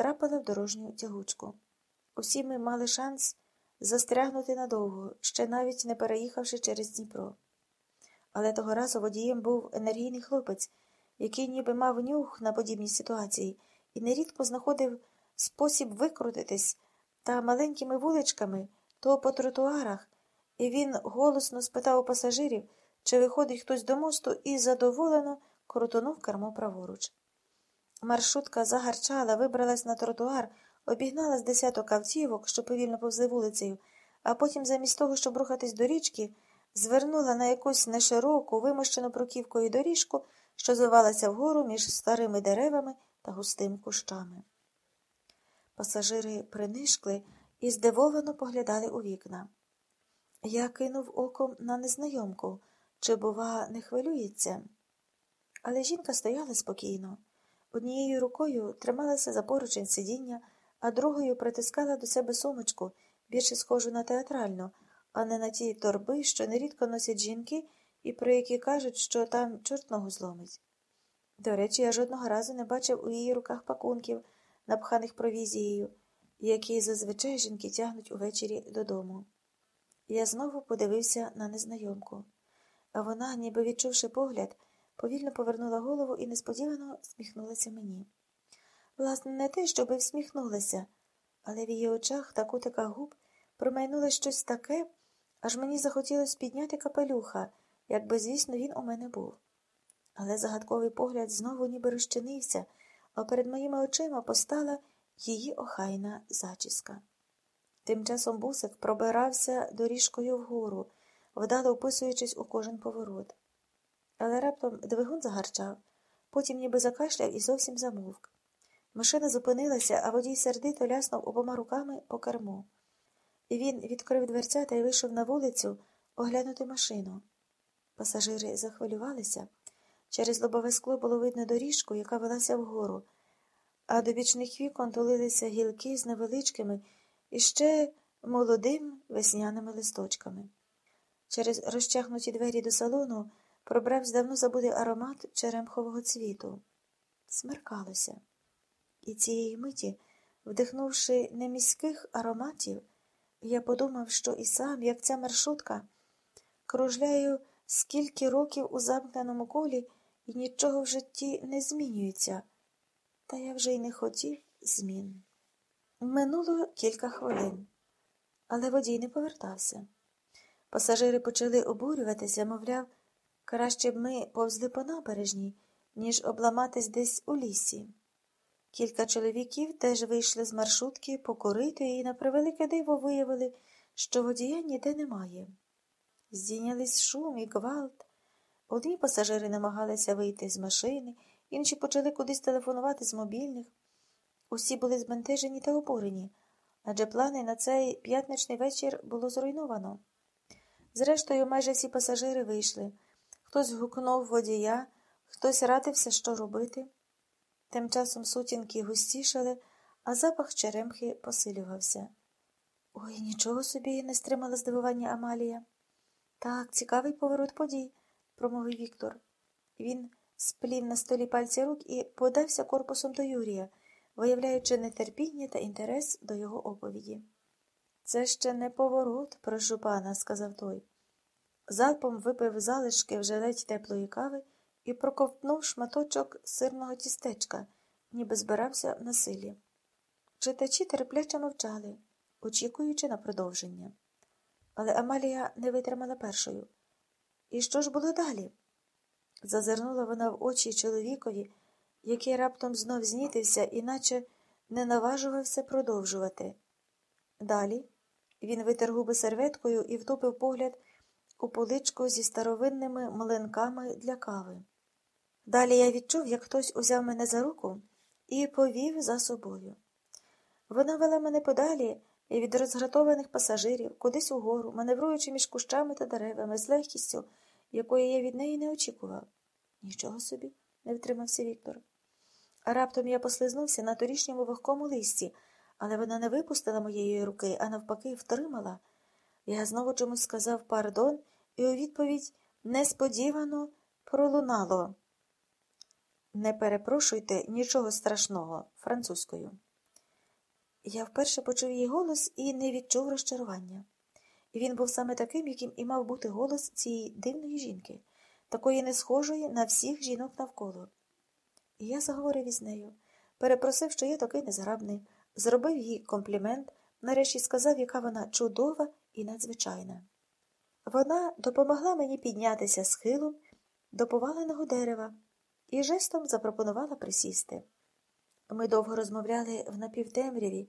втрапила в дорожню тягучку. Усі ми мали шанс застрягнути надовго, ще навіть не переїхавши через Дніпро. Але того разу водієм був енергійний хлопець, який ніби мав нюх на подібні ситуації, і нерідко знаходив спосіб викрутитись та маленькими вуличками, то по тротуарах, і він голосно спитав у пасажирів, чи виходить хтось до мосту, і задоволено крутонув кермо праворуч. Маршрутка загарчала, вибралась на тротуар, обігнала з десяток автівок, що повільно повзли вулицею, а потім, замість того, щоб рухатись до річки, звернула на якусь нешироку, вимощену бруківкою доріжку, що звивалася вгору між старими деревами та густими кущами. Пасажири принишкли і здивовано поглядали у вікна. Я кинув оком на незнайомку, чи, бува, не хвилюється. Але жінка стояла спокійно. Однією рукою трималася за поручень сидіння, а другою притискала до себе сумочку, більше схожу на театральну, а не на ті торби, що нерідко носять жінки і про які кажуть, що там чорт ногу зломить. До речі, я жодного разу не бачив у її руках пакунків, напханих провізією, які зазвичай жінки тягнуть увечері додому. Я знову подивився на незнайомку, а вона, ніби відчувши погляд, повільно повернула голову і несподівано сміхнулася мені. Власне, не те, щоби всміхнулася, але в її очах та кутиках губ промайнуло щось таке, аж мені захотілося підняти капелюха, якби, звісно, він у мене був. Але загадковий погляд знову ніби розчинився, а перед моїми очима постала її охайна зачіска. Тим часом бусик пробирався доріжкою вгору, вдало вписуючись у кожен поворот. Але раптом двигун загарчав, потім ніби закашляв і зовсім замовк. Машина зупинилася, а водій сердито ляснув обома руками по керму. Він відкрив дверця та й вийшов на вулицю оглянути машину. Пасажири захвилювалися. Через лобове скло було видно доріжку, яка велася вгору, а до бічних вікон тулилися гілки з невеличкими і ще молодим весняними листочками. Через розчахнуті двері до салону пробрався давно забутий аромат черемхового цвіту. Смеркалося. І цієї миті, вдихнувши неміських ароматів, я подумав, що і сам, як ця маршрутка, кружляю скільки років у замкненому колі і нічого в житті не змінюється, та я вже й не хотів змін. Минуло кілька хвилин, але водій не повертався. Пасажири почали обурюватися, мовляв, краще б ми повзли по набережній, ніж обламатись десь у лісі. Кілька чоловіків теж вийшли з маршрутки покорити і на превелике диво виявили, що водія ніде немає. Здійнялись шум і гвалт. Одні пасажири намагалися вийти з машини, інші почали кудись телефонувати з мобільних. Усі були збентежені та обурені, адже плани на цей п'ятничний вечір було зруйновано. Зрештою, майже всі пасажири вийшли. Хтось гукнув водія, хтось радився, що робити. Тим часом сутінки густішали, а запах черемхи посилювався. Ой, нічого собі не стримала здивування Амалія. Так, цікавий поворот подій, промовив Віктор. Він сплів на столі пальці рук і подався корпусом до Юрія, виявляючи нетерпіння та інтерес до його оповіді. Це ще не поворот, прошу пана, сказав той. Залпом випив залишки вже ледь теплої кави і проковтнув шматочок сирного тістечка, ніби збирався на силі. Читачі терпляче мовчали, очікуючи на продовження. Але Амалія не витримала першою. І що ж було далі? Зазирнула вона в очі чоловікові, який раптом знов знітився, іначе не наважувався продовжувати. Далі він витер губи серветкою і втопив погляд у поличку зі старовинними млинками для кави. Далі я відчув, як хтось узяв мене за руку і повів за собою. Вона вела мене подалі від розгратованих пасажирів, кудись угору, маневруючи між кущами та деревами з легкістю, якої я від неї не очікував. Нічого собі, не втримався Віктор. А раптом я послизнувся на торішньому вогкому листі, але вона не випустила моєї руки, а навпаки, втримала. Я знову чомусь сказав пардон, і у відповідь несподівано пролунало. Не перепрошуйте нічого страшного французькою. Я вперше почув її голос і не відчув розчарування. Він був саме таким, яким і мав бути голос цієї дивної жінки, такої не схожої на всіх жінок навколо. І я заговорив із нею, перепросив, що я такий незграбний, зробив їй комплімент, нарешті сказав, яка вона чудова і надзвичайна. Вона допомогла мені піднятися схилом до поваленого дерева і жестом запропонувала присісти. Ми довго розмовляли в напівтемряві,